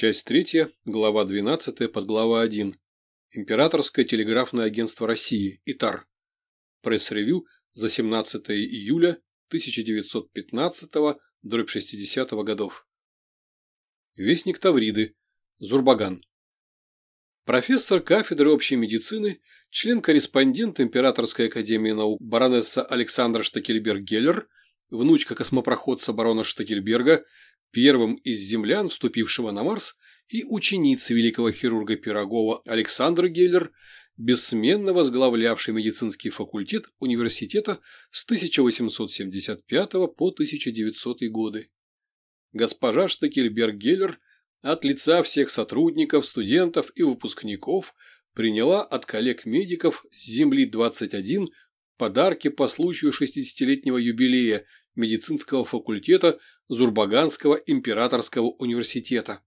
Часть третья, глава 12, подглава 1. Императорское телеграфное агентство России, ИТАР. Пресс-ревью за 17 июля 1915-60 годов. Вестник Тавриды. Зурбаган. Профессор кафедры общей медицины, член-корреспондент Императорской академии наук баронесса Александра Штекельберг-Геллер, внучка космопроходца барона Штекельберга – первым из землян, вступившего на Марс, и ученицы великого хирурга Пирогова Александр Геллер, бессменно возглавлявший медицинский факультет университета с 1875 по 1900 годы. Госпожа Штекельберг-Геллер от лица всех сотрудников, студентов и выпускников приняла от коллег-медиков с Земли-21 подарки по случаю 60-летнего юбилея медицинского факультета Зурбаганского императорского университета.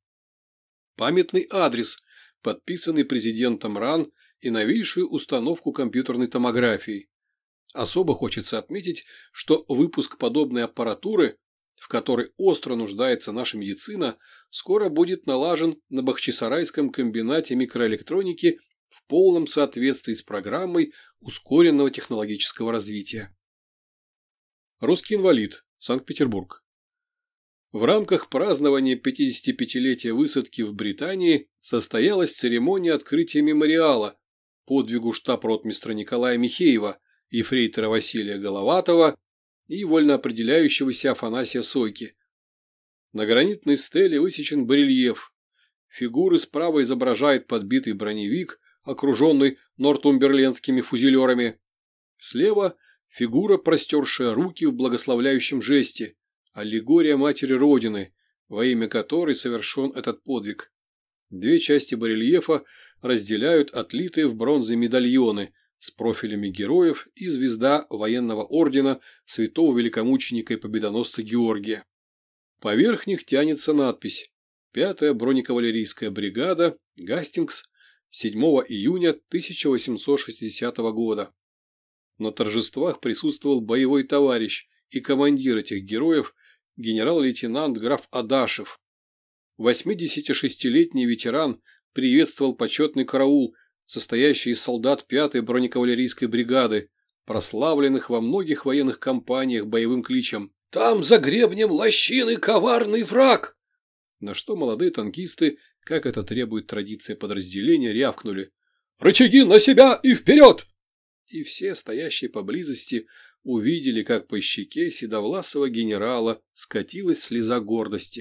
Памятный адрес, подписанный президентом РАН и новейшую установку компьютерной томографии. Особо хочется отметить, что выпуск подобной аппаратуры, в которой остро нуждается наша медицина, скоро будет налажен на Бахчисарайском комбинате микроэлектроники в полном соответствии с программой ускоренного технологического развития. Русский инвалид. Санкт-Петербург. В рамках празднования 55-летия высадки в Британии состоялась церемония открытия мемориала подвигу штаб-ротмистра Николая Михеева, ефрейтора Василия Головатова и вольно определяющегося Афанасия Сойки. На гранитной стеле высечен барельеф. Фигуры справа изображает подбитый броневик, окруженный нортумберлендскими фузелерами. Слева Фигура, простершая руки в благословляющем жесте. Аллегория Матери Родины, во имя которой совершен этот подвиг. Две части барельефа разделяют отлитые в бронзе медальоны с профилями героев и звезда военного ордена святого великомученика и победоносца Георгия. Поверх них тянется надпись «Пятая бронекавалерийская бригада, Гастингс, 7 июня 1860 года». На торжествах присутствовал боевой товарищ и командир этих героев, генерал-лейтенант граф Адашев. 86-летний ветеран приветствовал почетный караул, состоящий из солдат 5-й бронекавалерийской бригады, прославленных во многих военных кампаниях боевым кличем «Там за гребнем лощины коварный враг!» На что молодые танкисты, как это требует традиция подразделения, рявкнули «Рычаги на себя и вперед!» И все стоящие поблизости увидели, как по щеке седовласого генерала скатилась слеза гордости.